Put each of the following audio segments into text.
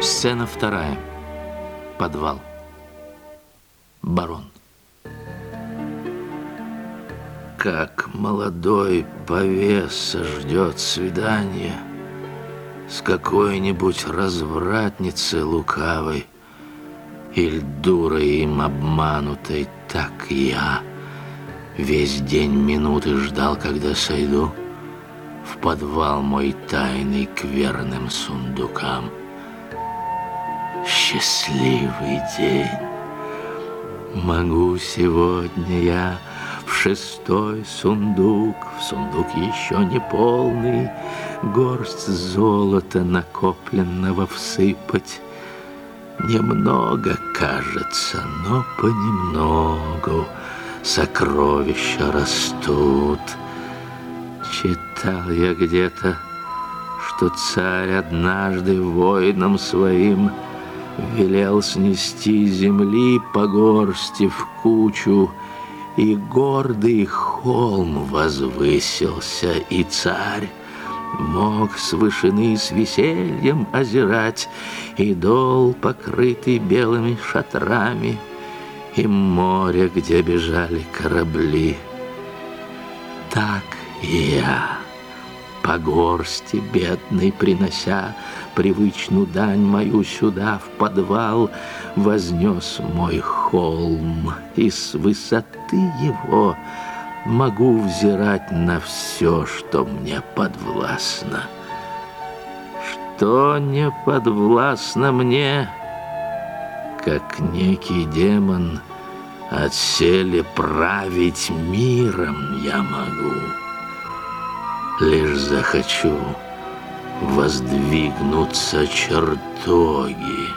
Сцена вторая. Подвал. Барон. Как молодой повеса ждет свидания с какой-нибудь развратницей лукавой или дурой им обманутой, так я весь день минуты ждал, когда сойду в подвал мой тайный к верным сундукам. Счастливый день. Могу сегодня я в шестой сундук, в сундук еще не полный, горсть золота накопленного всыпать. Немного кажется, но понемногу сокровища растут. Читал я где-то, что царь однажды воинам своим велел снести земли по горсти в кучу, и гордый холм возвысился, и царь мог с вышины с весельем озирать и дол, покрытый белыми шатрами, и море, где бежали корабли. Так я по горсти бедной принося привычную дань мою сюда в подвал, вознес мой холм, и с высоты его могу взирать на все, что мне подвластно. Что не подвластно мне, как некий демон, отселе править миром я могу лишь захочу воздвигнуться чертоги.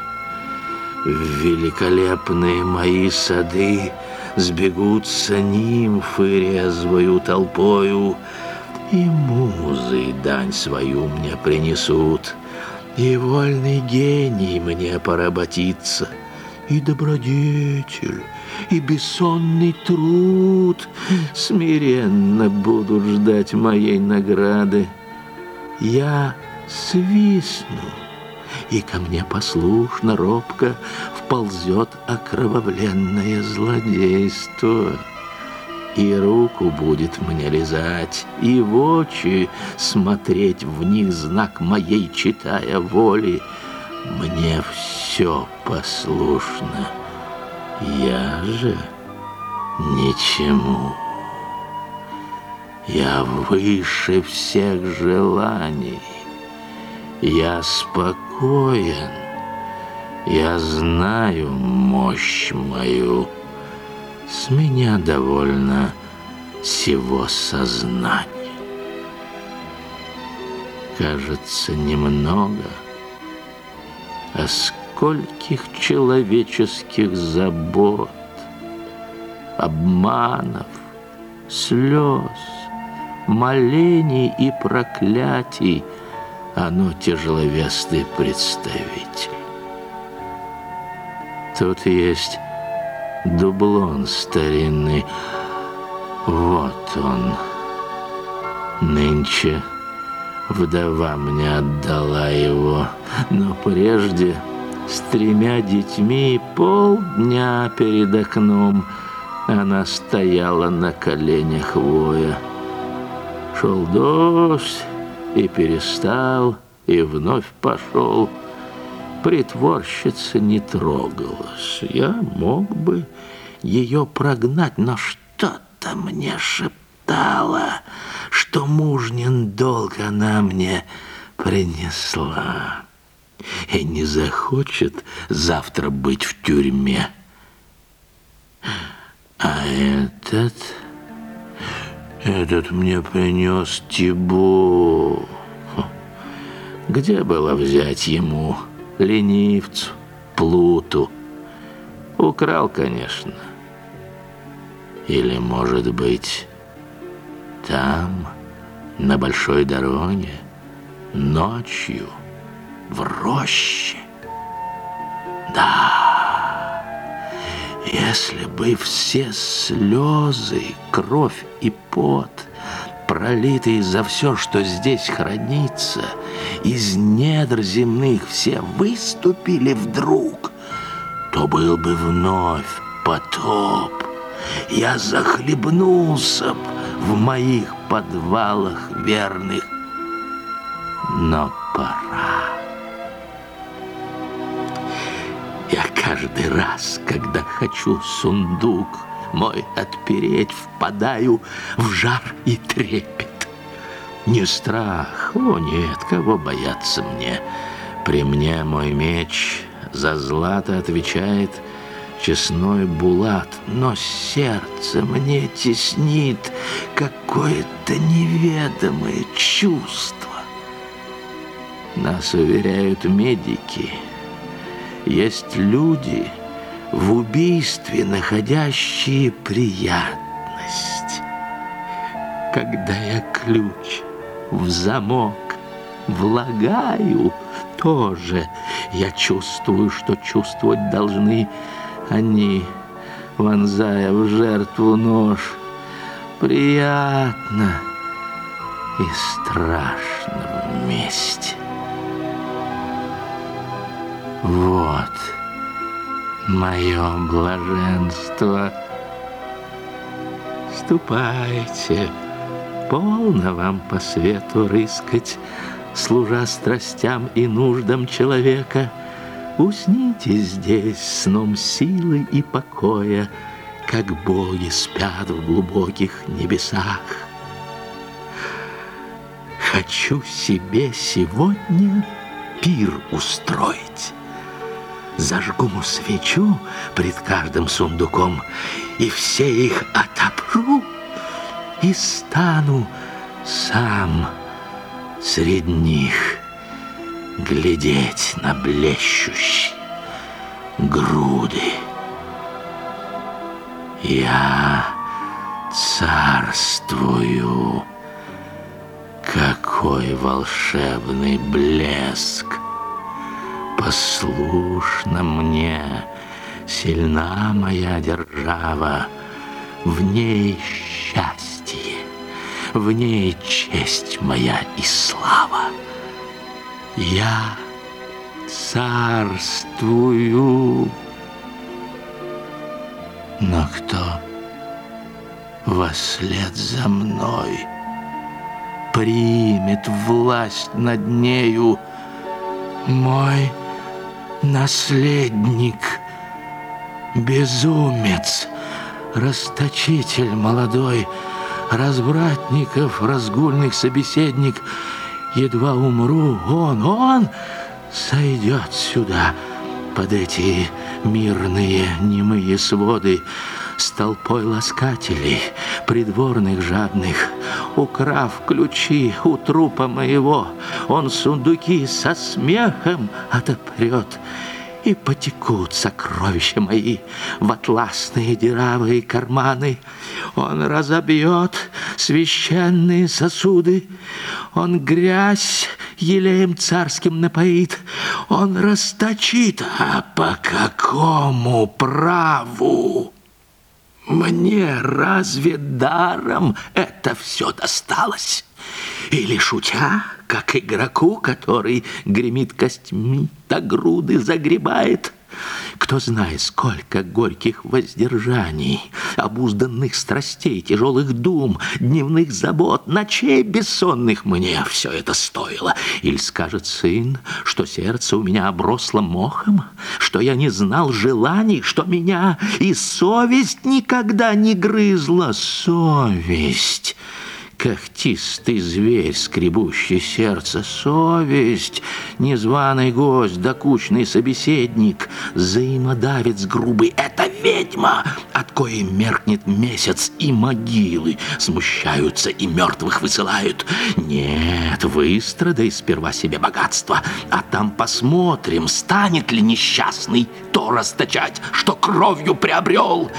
В великолепные мои сады сбегутся нимфы резвою толпою, и музы дань свою мне принесут, и вольный гений мне поработится, и добродетель, и бессонный труд смиренно будут ждать моей награды. Я свистну, и ко мне послушно, робко вползет окровавленное злодейство. И руку будет мне лизать, и в очи смотреть в них знак моей, читая воли. Мне все послушно. Я же ничему. Я выше всех желаний. Я спокоен. Я знаю мощь мою. С меня довольно всего сознания. Кажется, немного, а скольких человеческих забот, обманов, слез, молений и проклятий оно тяжеловесный представитель. Тут есть дублон старинный, вот он, нынче вдова мне отдала его, но прежде с тремя детьми полдня перед окном она стояла на коленях воя. Шел дождь и перестал, и вновь пошел. Притворщица не трогалась. Я мог бы ее прогнать, но что-то мне шептало, что мужнин долг она мне принесла и не захочет завтра быть в тюрьме. А этот... Этот мне принес Тибо. Где было взять ему ленивцу, плуту? Украл, конечно. Или, может быть, там, на большой дороге, ночью в роще. Да, если бы все слезы, кровь и пот, пролитые за все, что здесь хранится, из недр земных все выступили вдруг, то был бы вновь потоп. Я захлебнулся б в моих подвалах верных. Но пора. Я каждый раз, когда хочу сундук мой отпереть, впадаю в жар и трепет. Не страх, о нет, кого бояться мне. При мне мой меч за злато отвечает честной булат, но сердце мне теснит какое-то неведомое чувство. Нас уверяют медики, есть люди в убийстве, находящие приятность. Когда я ключ в замок влагаю, тоже я чувствую, что чувствовать должны они, вонзая в жертву нож. Приятно и страшно вместе. Вот мое блаженство. Ступайте, полно вам по свету рыскать, Служа страстям и нуждам человека. Усните здесь сном силы и покоя, Как боги спят в глубоких небесах. Хочу себе сегодня пир устроить. Зажгу свечу пред каждым сундуком И все их отопру И стану сам среди них Глядеть на блещущие груды. Я царствую, какой волшебный блеск! Послушна мне, сильна моя держава, В ней счастье, в ней честь моя и слава. Я царствую. Но кто вослед за мной примет власть над нею, мой наследник, безумец, расточитель молодой, развратников, разгульных собеседник. Едва умру, он, он сойдет сюда под эти мирные немые своды с толпой ласкателей, придворных жадных, украв ключи у трупа моего, он сундуки со смехом отопрет, и потекут сокровища мои в атласные дыравые карманы. Он разобьет священные сосуды, он грязь елеем царским напоит, он расточит, а по какому праву? Мне разве даром это все досталось? Или шутя, как игроку, который гремит костьми, до груды загребает? Кто знает, сколько горьких воздержаний, обузданных страстей, тяжелых дум, дневных забот, ночей бессонных мне все это стоило. Или скажет сын, что сердце у меня обросло мохом, что я не знал желаний, что меня и совесть никогда не грызла. Совесть когтистый зверь, скребущий сердце, совесть, незваный гость, докучный собеседник, взаимодавец грубый — это ведьма, от коей меркнет месяц, и могилы смущаются и мертвых высылают. Нет, выстрадай сперва себе богатство, а там посмотрим, станет ли несчастный то расточать, что кровью приобрел».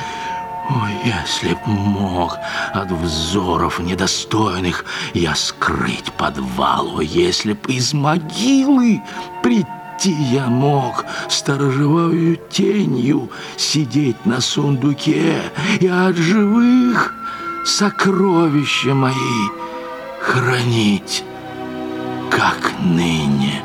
Ой, если б мог от взоров недостойных я скрыть подвал, о, если б из могилы прийти я мог сторожевою тенью сидеть на сундуке и от живых сокровища мои хранить, как ныне.